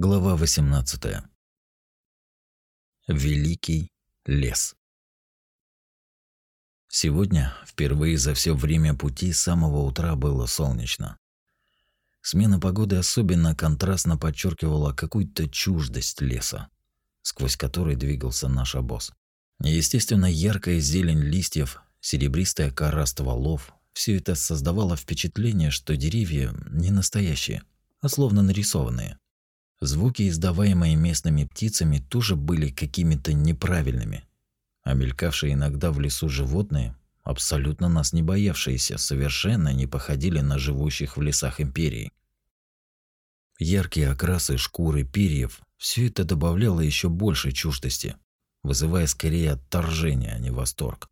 Глава 18. Великий лес. Сегодня, впервые за все время пути, с самого утра было солнечно. Смена погоды особенно контрастно подчеркивала какую-то чуждость леса, сквозь который двигался наш обоз. Естественно, яркая зелень листьев, серебристая кора стволов – все это создавало впечатление, что деревья не настоящие, а словно нарисованные – Звуки, издаваемые местными птицами, тоже были какими-то неправильными. А мелькавшие иногда в лесу животные, абсолютно нас не боявшиеся, совершенно не походили на живущих в лесах империи. Яркие окрасы шкуры, перьев – все это добавляло еще больше чуждости, вызывая скорее отторжение, а не восторг.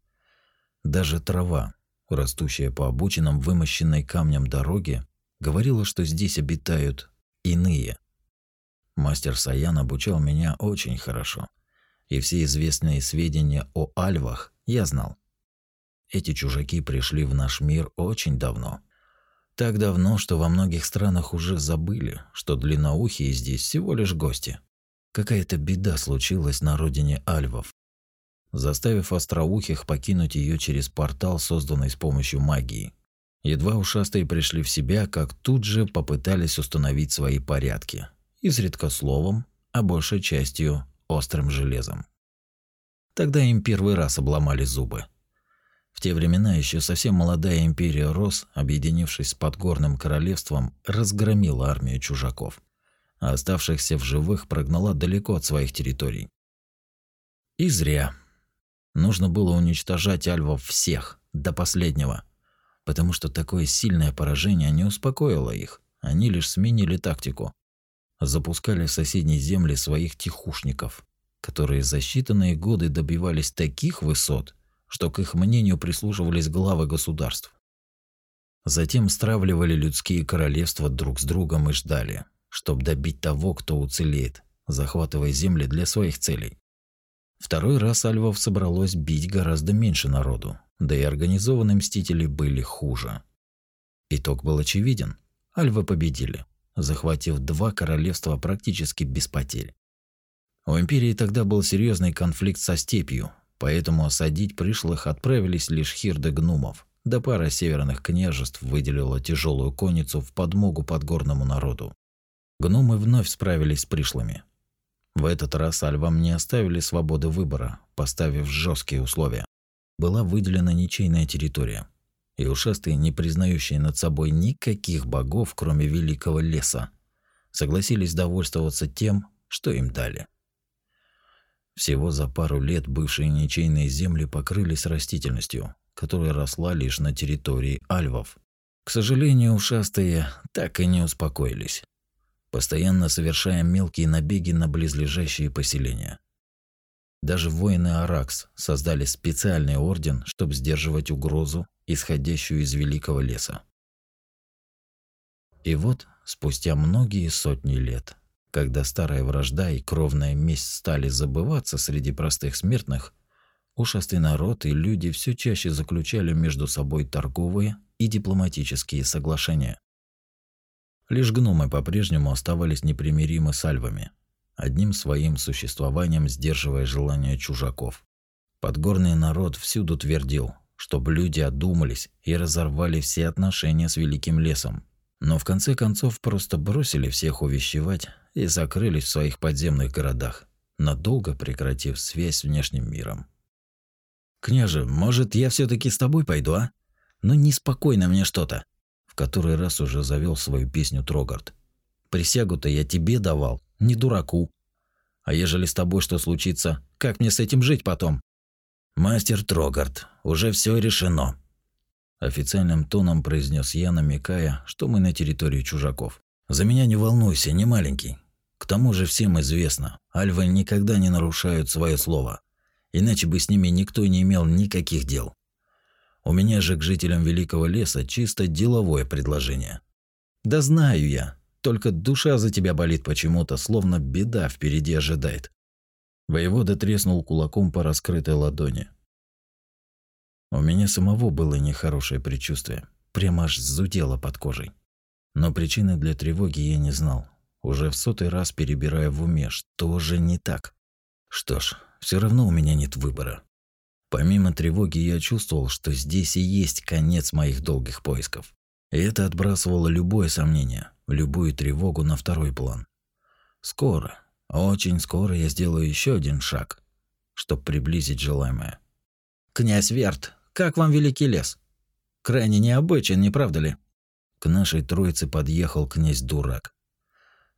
Даже трава, растущая по обочинам вымощенной камнем дороге, говорила, что здесь обитают иные – Мастер Саян обучал меня очень хорошо, и все известные сведения о альвах я знал. Эти чужаки пришли в наш мир очень давно. Так давно, что во многих странах уже забыли, что длинноухие здесь всего лишь гости. Какая-то беда случилась на родине альвов, заставив остроухих покинуть ее через портал, созданный с помощью магии. Едва ушастые пришли в себя, как тут же попытались установить свои порядки, изредка словом, а большей частью острым железом. Тогда им первый раз обломали зубы. В те времена еще совсем молодая империя Рос, объединившись с Подгорным королевством, разгромила армию чужаков, а оставшихся в живых прогнала далеко от своих территорий. И зря. Нужно было уничтожать альвов всех, до последнего, потому что такое сильное поражение не успокоило их, они лишь сменили тактику запускали в соседние земли своих тихушников, которые за считанные годы добивались таких высот, что к их мнению прислушивались главы государств. Затем стравливали людские королевства друг с другом и ждали, чтобы добить того, кто уцелеет, захватывая земли для своих целей. Второй раз альвов собралось бить гораздо меньше народу, да и организованные мстители были хуже. Итог был очевиден. Альвы победили захватив два королевства практически без потерь. У империи тогда был серьезный конфликт со степью, поэтому осадить пришлых отправились лишь хирды гнумов, да пара северных княжеств выделила тяжелую конницу в подмогу подгорному народу. Гномы вновь справились с пришлыми. В этот раз альвам не оставили свободы выбора, поставив жесткие условия. Была выделена ничейная территория – и ушастые, не признающие над собой никаких богов, кроме великого леса, согласились довольствоваться тем, что им дали. Всего за пару лет бывшие ничейные земли покрылись растительностью, которая росла лишь на территории альвов. К сожалению, ушастые так и не успокоились, постоянно совершая мелкие набеги на близлежащие поселения. Даже воины Аракс создали специальный орден, чтобы сдерживать угрозу исходящую из великого леса. И вот, спустя многие сотни лет, когда старая вражда и кровная месть стали забываться среди простых смертных, ушастый народ и люди все чаще заключали между собой торговые и дипломатические соглашения. Лишь гномы по-прежнему оставались непримиримы с альвами, одним своим существованием сдерживая желания чужаков. Подгорный народ всюду твердил, чтобы люди одумались и разорвали все отношения с Великим лесом. Но в конце концов просто бросили всех увещевать и закрылись в своих подземных городах, надолго прекратив связь с внешним миром. «Княже, может, я все таки с тобой пойду, а? Ну, неспокойно мне что-то», в который раз уже завел свою песню Трогард. «Присягу-то я тебе давал, не дураку. А ежели с тобой что случится, как мне с этим жить потом?» «Мастер Трогард, уже все решено», – официальным тоном произнес я, намекая, что мы на территории чужаков. «За меня не волнуйся, не маленький. К тому же всем известно, альвы никогда не нарушают свое слово, иначе бы с ними никто не имел никаких дел. У меня же к жителям Великого леса чисто деловое предложение». «Да знаю я, только душа за тебя болит почему-то, словно беда впереди ожидает. Воевода треснул кулаком по раскрытой ладони. У меня самого было нехорошее предчувствие, прямо аж зудело под кожей. Но причины для тревоги я не знал. уже в сотый раз перебирая в уме, что же не так. Что ж, все равно у меня нет выбора. Помимо тревоги я чувствовал, что здесь и есть конец моих долгих поисков. И это отбрасывало любое сомнение, любую тревогу на второй план. Скоро, очень скоро я сделаю еще один шаг, чтобы приблизить желаемое. «Князь Верт, как вам Великий лес? Крайне необычен, не правда ли?» К нашей троице подъехал князь Дурак.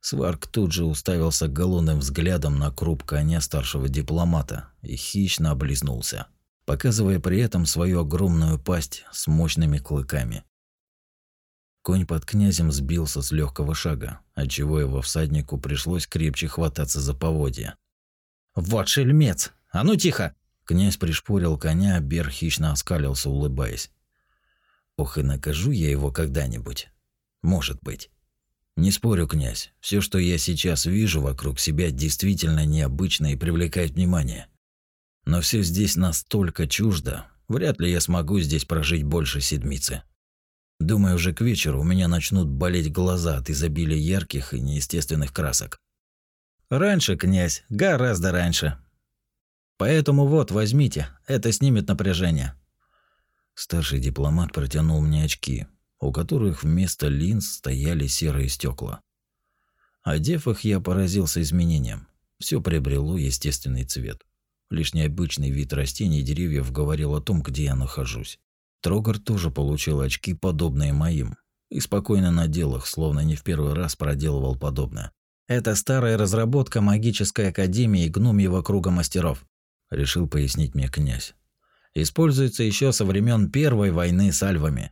Сварк тут же уставился голодным взглядом на круп коня старшего дипломата и хищно облизнулся, показывая при этом свою огромную пасть с мощными клыками. Конь под князем сбился с легкого шага, отчего его всаднику пришлось крепче хвататься за поводья. «Вот шельмец! А ну тихо!» Князь пришпорил коня, Бер хищно оскалился, улыбаясь. «Ох и накажу я его когда-нибудь. Может быть». Не спорю, князь, все, что я сейчас вижу вокруг себя, действительно необычно и привлекает внимание. Но все здесь настолько чуждо, вряд ли я смогу здесь прожить больше седмицы. Думаю, уже к вечеру у меня начнут болеть глаза от изобилия ярких и неестественных красок. Раньше, князь, гораздо раньше. Поэтому вот, возьмите, это снимет напряжение. Старший дипломат протянул мне очки, у которых вместо линз стояли серые стекла. Одев их, я поразился изменениям. Все приобрело естественный цвет. Лишь необычный вид растений и деревьев говорил о том, где я нахожусь. Трогар тоже получил очки, подобные моим, и спокойно надел их, словно не в первый раз проделывал подобное. «Это старая разработка магической академии гномьего круга мастеров», – решил пояснить мне князь. «Используется еще со времен Первой войны с альвами.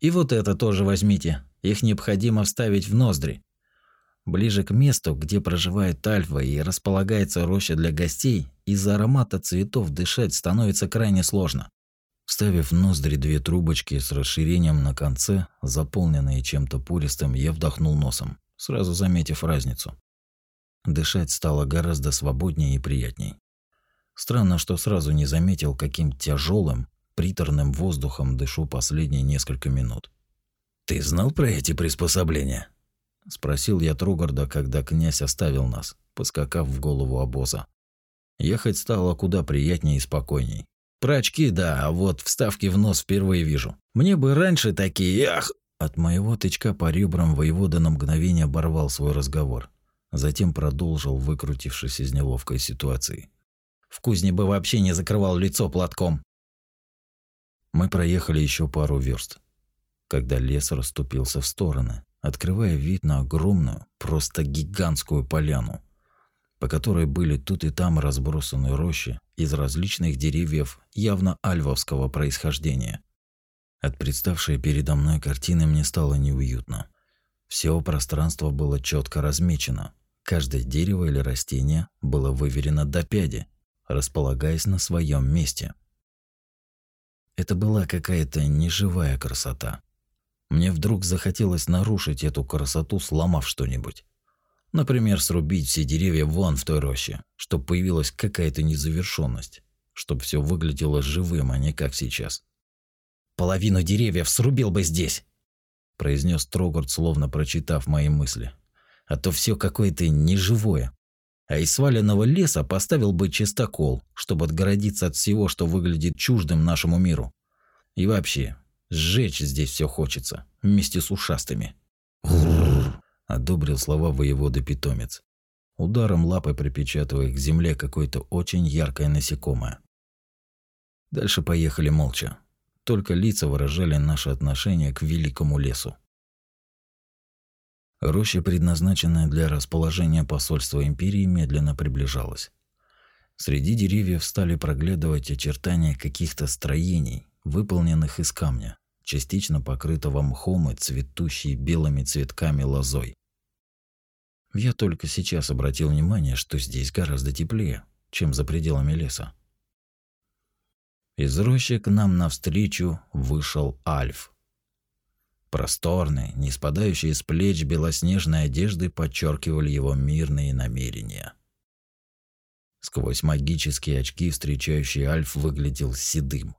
И вот это тоже возьмите. Их необходимо вставить в ноздри. Ближе к месту, где проживает альфа и располагается роща для гостей, из-за аромата цветов дышать становится крайне сложно. Вставив в ноздри две трубочки с расширением на конце, заполненные чем-то пуристым, я вдохнул носом, сразу заметив разницу. Дышать стало гораздо свободнее и приятней. Странно, что сразу не заметил, каким тяжелым приторным воздухом дышу последние несколько минут. «Ты знал про эти приспособления?» – спросил я Тругарда, когда князь оставил нас, поскакав в голову обоза. Ехать стало куда приятнее и спокойней. Про очки, да, а вот вставки в нос впервые вижу. Мне бы раньше такие, ах! От моего тычка по ребрам воевода на мгновение оборвал свой разговор. Затем продолжил, выкрутившись из неловкой ситуации. В кузне бы вообще не закрывал лицо платком. Мы проехали еще пару верст, когда лес расступился в стороны, открывая вид на огромную, просто гигантскую поляну, по которой были тут и там разбросаны рощи из различных деревьев явно альвовского происхождения. От представшей передо мной картины мне стало неуютно. Все пространство было четко размечено. Каждое дерево или растение было выверено до пяди, располагаясь на своем месте. Это была какая-то неживая красота. Мне вдруг захотелось нарушить эту красоту, сломав что-нибудь. Например, срубить все деревья вон в той роще, чтобы появилась какая-то незавершенность, чтобы все выглядело живым, а не как сейчас. «Половину деревьев срубил бы здесь!» произнес Трогард, словно прочитав мои мысли. «А то все какое-то неживое а из сваленного леса поставил бы чистокол, чтобы отгородиться от всего, что выглядит чуждым нашему миру. И вообще, сжечь здесь все хочется, вместе с ушастыми. Одобрил слова воевода питомец, ударом лапы припечатывая к земле какое-то очень яркое насекомое. Дальше поехали молча. Только лица выражали наше отношение к великому лесу. Роща, предназначенная для расположения посольства империи, медленно приближалась. Среди деревьев стали проглядывать очертания каких-то строений, выполненных из камня, частично покрытого мхом и цветущей белыми цветками лозой. Я только сейчас обратил внимание, что здесь гораздо теплее, чем за пределами леса. Из рощи к нам навстречу вышел Альф. Просторные, не спадающие с плеч белоснежной одежды подчеркивали его мирные намерения. Сквозь магические очки встречающий Альф выглядел седым.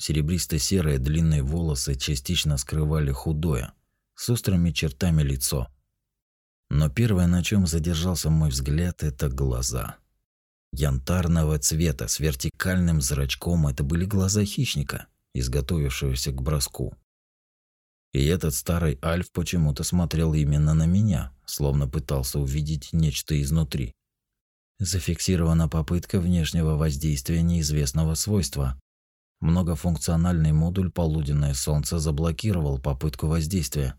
Серебристо-серые длинные волосы частично скрывали худое, с острыми чертами лицо. Но первое, на чем задержался мой взгляд, это глаза. Янтарного цвета с вертикальным зрачком это были глаза хищника, изготовившегося к броску. И этот старый альф почему-то смотрел именно на меня, словно пытался увидеть нечто изнутри. Зафиксирована попытка внешнего воздействия неизвестного свойства. Многофункциональный модуль «Полуденное солнце» заблокировал попытку воздействия.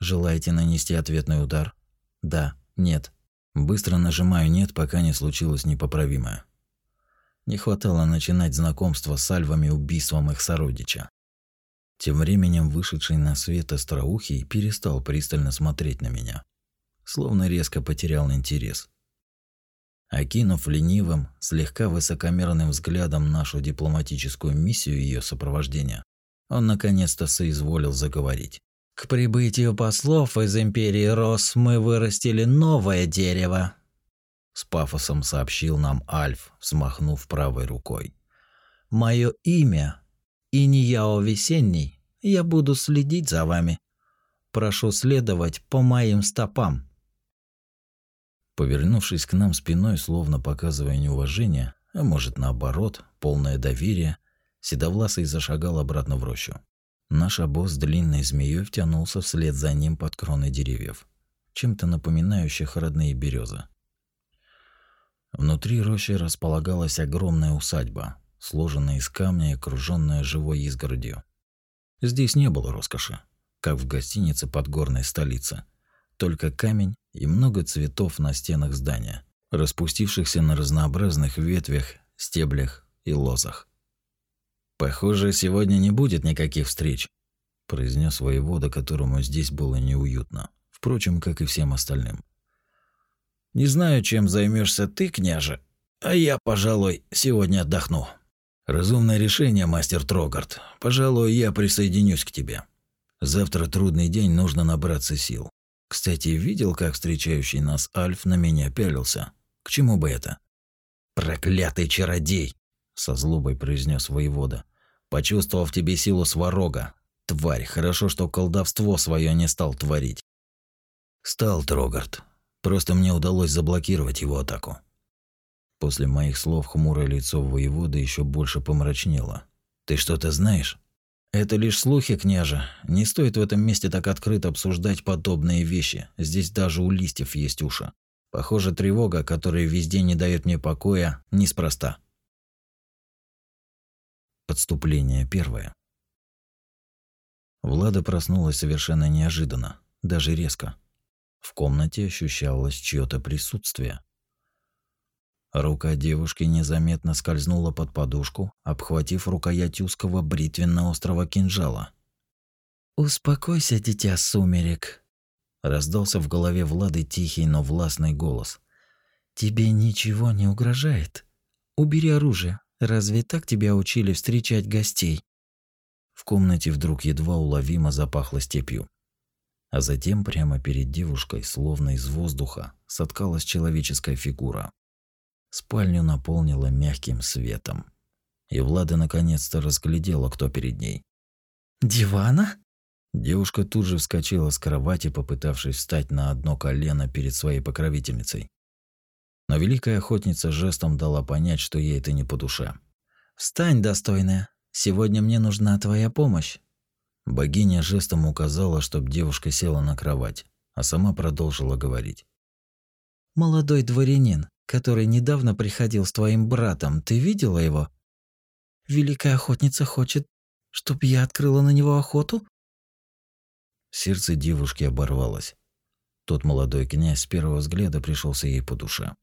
Желаете нанести ответный удар? Да, нет. Быстро нажимаю «нет», пока не случилось непоправимое. Не хватало начинать знакомство с альвами убийством их сородича. Тем временем вышедший на свет остроухий перестал пристально смотреть на меня, словно резко потерял интерес. Окинув ленивым, слегка высокомерным взглядом нашу дипломатическую миссию и ее сопровождения, он наконец-то соизволил заговорить. К прибытию послов из империи Рос мы вырастили новое дерево. С пафосом сообщил нам Альф, взмахнув правой рукой. Мое имя Иньяо Весенний. Я буду следить за вами. Прошу следовать по моим стопам. Повернувшись к нам спиной, словно показывая неуважение, а может наоборот, полное доверие, Седовласый зашагал обратно в рощу. Наш обоз длинной змеей втянулся вслед за ним под кроны деревьев, чем-то напоминающих родные березы. Внутри рощи располагалась огромная усадьба, сложенная из камня и окруженная живой изгородью. Здесь не было роскоши, как в гостинице подгорной столицы, только камень и много цветов на стенах здания, распустившихся на разнообразных ветвях, стеблях и лозах. Похоже, сегодня не будет никаких встреч, произнес воевода, которому здесь было неуютно, впрочем, как и всем остальным. Не знаю, чем займешься ты, княже, а я, пожалуй, сегодня отдохну. Разумное решение, мастер Трогард. Пожалуй, я присоединюсь к тебе. Завтра трудный день, нужно набраться сил. Кстати, видел, как встречающий нас Альф на меня пялился? К чему бы это? Проклятый чародей, со злобой произнес воевода. Почувствовал в тебе силу сварога. Тварь, хорошо, что колдовство свое не стал творить. Стал Трогард. Просто мне удалось заблокировать его атаку. После моих слов хмурое лицо воевода еще больше помрачнело. Ты что-то знаешь? Это лишь слухи, княже. Не стоит в этом месте так открыто обсуждать подобные вещи. Здесь даже у листьев есть уши. Похоже, тревога, которая везде не дает мне покоя, неспроста. Подступление первое. Влада проснулась совершенно неожиданно, даже резко. В комнате ощущалось чьё-то присутствие. Рука девушки незаметно скользнула под подушку, обхватив рукоять узкого бритвенно-острого кинжала. «Успокойся, дитя сумерек», – раздался в голове Влады тихий, но властный голос. «Тебе ничего не угрожает. Убери оружие, Разве так тебя учили встречать гостей? В комнате вдруг едва уловимо запахло степью. А затем прямо перед девушкой, словно из воздуха, соткалась человеческая фигура. Спальню наполнила мягким светом. И Влада наконец-то разглядела, кто перед ней. «Дивана?» Девушка тут же вскочила с кровати, попытавшись встать на одно колено перед своей покровительницей. Но великая охотница жестом дала понять, что ей это не по душе. «Встань, достойная. Сегодня мне нужна твоя помощь». Богиня жестом указала, чтобы девушка села на кровать, а сама продолжила говорить. «Молодой дворянин, который недавно приходил с твоим братом, ты видела его? Великая охотница хочет, чтобы я открыла на него охоту?» Сердце девушки оборвалось. Тот молодой князь с первого взгляда пришелся ей по душе.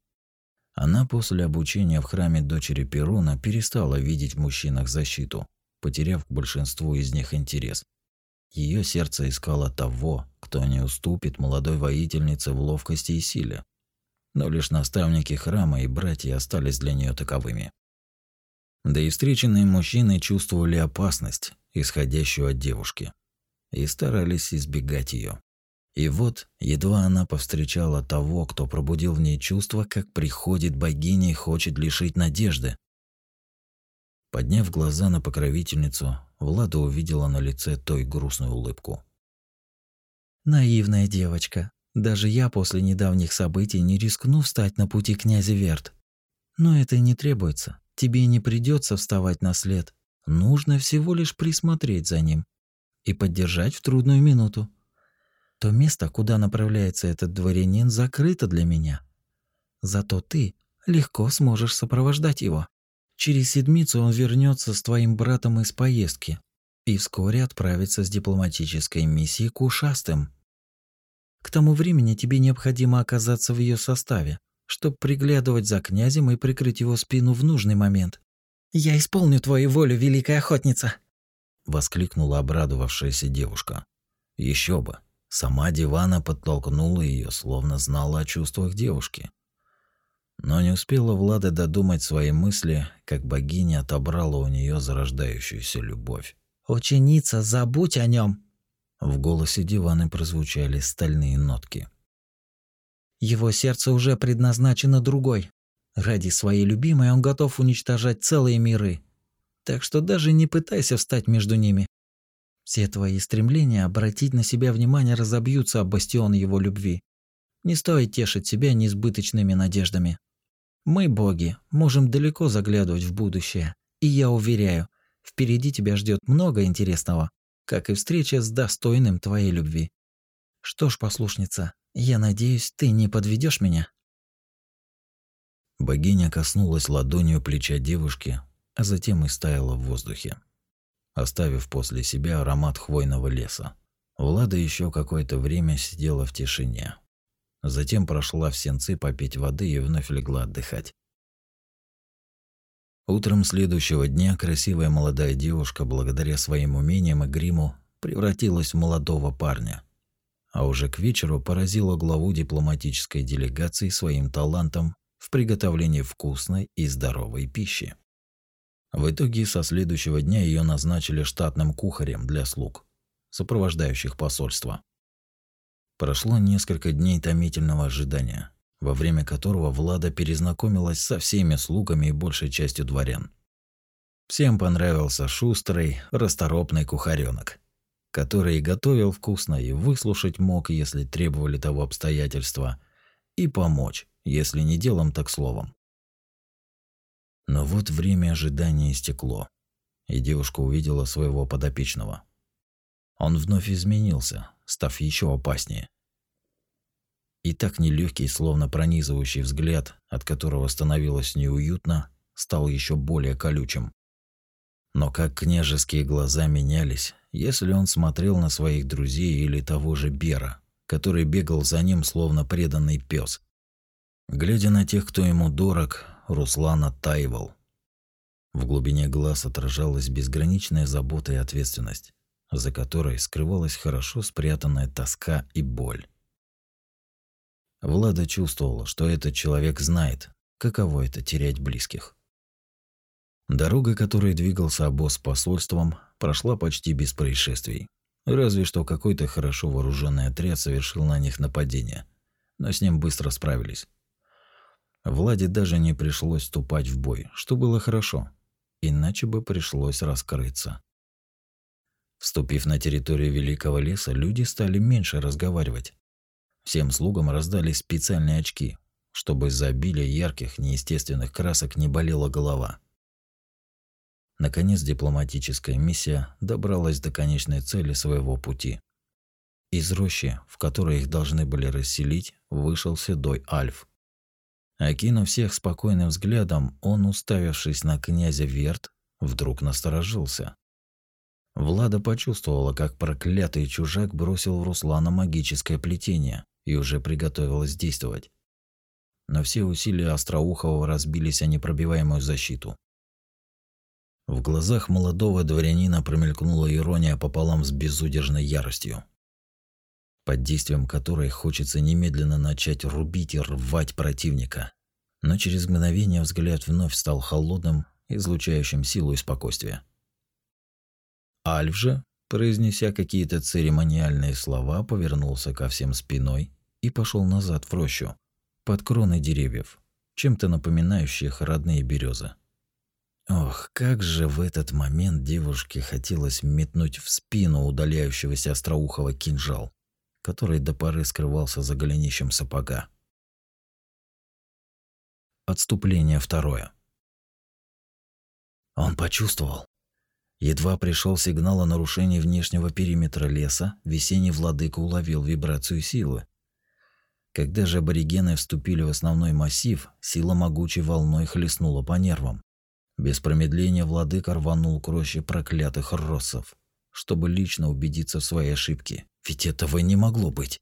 Она после обучения в храме дочери Перуна перестала видеть в мужчинах защиту, потеряв к большинству из них интерес. Ее сердце искало того, кто не уступит молодой воительнице в ловкости и силе. Но лишь наставники храма и братья остались для нее таковыми. Да и встреченные мужчины чувствовали опасность, исходящую от девушки, и старались избегать ее. И вот, едва она повстречала того, кто пробудил в ней чувство, как приходит богиня и хочет лишить надежды. Подняв глаза на покровительницу, Влада увидела на лице той грустную улыбку. «Наивная девочка. Даже я после недавних событий не рискну встать на пути князя Верт. Но это не требуется. Тебе не придется вставать на след. Нужно всего лишь присмотреть за ним и поддержать в трудную минуту. То место, куда направляется этот дворянин, закрыто для меня. Зато ты легко сможешь сопровождать его. Через седмицу он вернется с твоим братом из поездки и вскоре отправится с дипломатической миссией к ушастым. К тому времени тебе необходимо оказаться в ее составе, чтобы приглядывать за князем и прикрыть его спину в нужный момент. «Я исполню твою волю, великая охотница!» Воскликнула обрадовавшаяся девушка. Еще бы. Сама Дивана подтолкнула ее, словно знала о чувствах девушки. Но не успела Влада додумать свои мысли, как богиня отобрала у нее зарождающуюся любовь. «Ученица, забудь о нем. В голосе Диваны прозвучали стальные нотки. Его сердце уже предназначено другой. Ради своей любимой он готов уничтожать целые миры. Так что даже не пытайся встать между ними. Все твои стремления обратить на себя внимание разобьются об бастион его любви. Не стоит тешить себя несбыточными надеждами. Мы, боги, можем далеко заглядывать в будущее. И я уверяю, впереди тебя ждет много интересного, как и встреча с достойным твоей любви. Что ж, послушница, я надеюсь, ты не подведешь меня. Богиня коснулась ладонью плеча девушки, а затем и стаяла в воздухе, оставив после себя аромат хвойного леса. Влада еще какое-то время сидела в тишине. Затем прошла в сенцы попить воды и вновь легла отдыхать. Утром следующего дня красивая молодая девушка, благодаря своим умениям и гриму, превратилась в молодого парня. А уже к вечеру поразила главу дипломатической делегации своим талантом в приготовлении вкусной и здоровой пищи. В итоге со следующего дня ее назначили штатным кухарем для слуг, сопровождающих посольство. Прошло несколько дней томительного ожидания, во время которого Влада перезнакомилась со всеми слугами и большей частью дворян. Всем понравился шустрый, расторопный кухаренок, который готовил вкусно и выслушать мог, если требовали того обстоятельства, и помочь, если не делом, так словом. Но вот время ожидания истекло, и девушка увидела своего подопечного. Он вновь изменился, став еще опаснее. И так нелегкий, словно пронизывающий взгляд, от которого становилось неуютно, стал еще более колючим. Но как княжеские глаза менялись, если он смотрел на своих друзей или того же Бера, который бегал за ним, словно преданный пес. Глядя на тех, кто ему дорог, Руслан оттаивал. В глубине глаз отражалась безграничная забота и ответственность за которой скрывалась хорошо спрятанная тоска и боль. Влада чувствовала, что этот человек знает, каково это терять близких. Дорога, которой двигался обоз с посольством, прошла почти без происшествий. Разве что какой-то хорошо вооруженный отряд совершил на них нападение, но с ним быстро справились. Владе даже не пришлось вступать в бой, что было хорошо, иначе бы пришлось раскрыться. Вступив на территорию Великого леса, люди стали меньше разговаривать. Всем слугам раздали специальные очки, чтобы из-за обилия ярких, неестественных красок не болела голова. Наконец дипломатическая миссия добралась до конечной цели своего пути. Из рощи, в которой их должны были расселить, вышел седой Альф. Окинув всех спокойным взглядом, он, уставившись на князя Верт, вдруг насторожился. Влада почувствовала, как проклятый чужак бросил в Руслана магическое плетение и уже приготовилась действовать. Но все усилия Остроухова разбились о непробиваемую защиту. В глазах молодого дворянина промелькнула ирония пополам с безудержной яростью, под действием которой хочется немедленно начать рубить и рвать противника. Но через мгновение взгляд вновь стал холодным, излучающим силу и спокойствие. Альф же, произнеся какие-то церемониальные слова, повернулся ко всем спиной и пошел назад в рощу, под кроной деревьев, чем-то напоминающих родные березы. Ох, как же в этот момент девушке хотелось метнуть в спину удаляющегося остроухого кинжал, который до поры скрывался за голенищем сапога. Отступление второе. Он почувствовал. Едва пришел сигнал о нарушении внешнего периметра леса, весенний владыка уловил вибрацию силы. Когда же аборигены вступили в основной массив, сила могучей волной хлестнула по нервам. Без промедления владыка рванул к роще проклятых россов, чтобы лично убедиться в своей ошибке. Ведь этого не могло быть.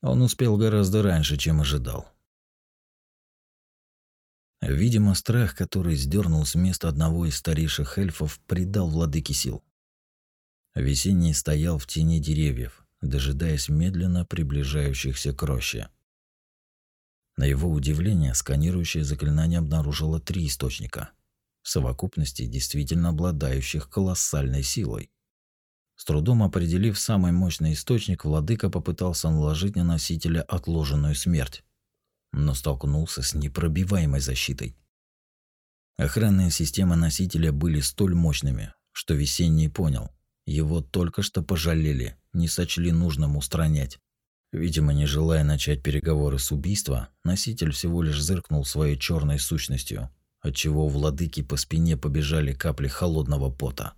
Он успел гораздо раньше, чем ожидал. Видимо, страх, который сдернул с места одного из старейших эльфов, придал владыке сил. Весенний стоял в тени деревьев, дожидаясь медленно приближающихся к роще. На его удивление, сканирующее заклинание обнаружило три источника, в совокупности действительно обладающих колоссальной силой. С трудом определив самый мощный источник, владыка попытался наложить на носителя отложенную смерть но столкнулся с непробиваемой защитой. Охранные системы носителя были столь мощными, что Весенний понял, его только что пожалели, не сочли нужным устранять. Видимо, не желая начать переговоры с убийства, носитель всего лишь зыркнул своей черной сущностью, отчего у владыки по спине побежали капли холодного пота.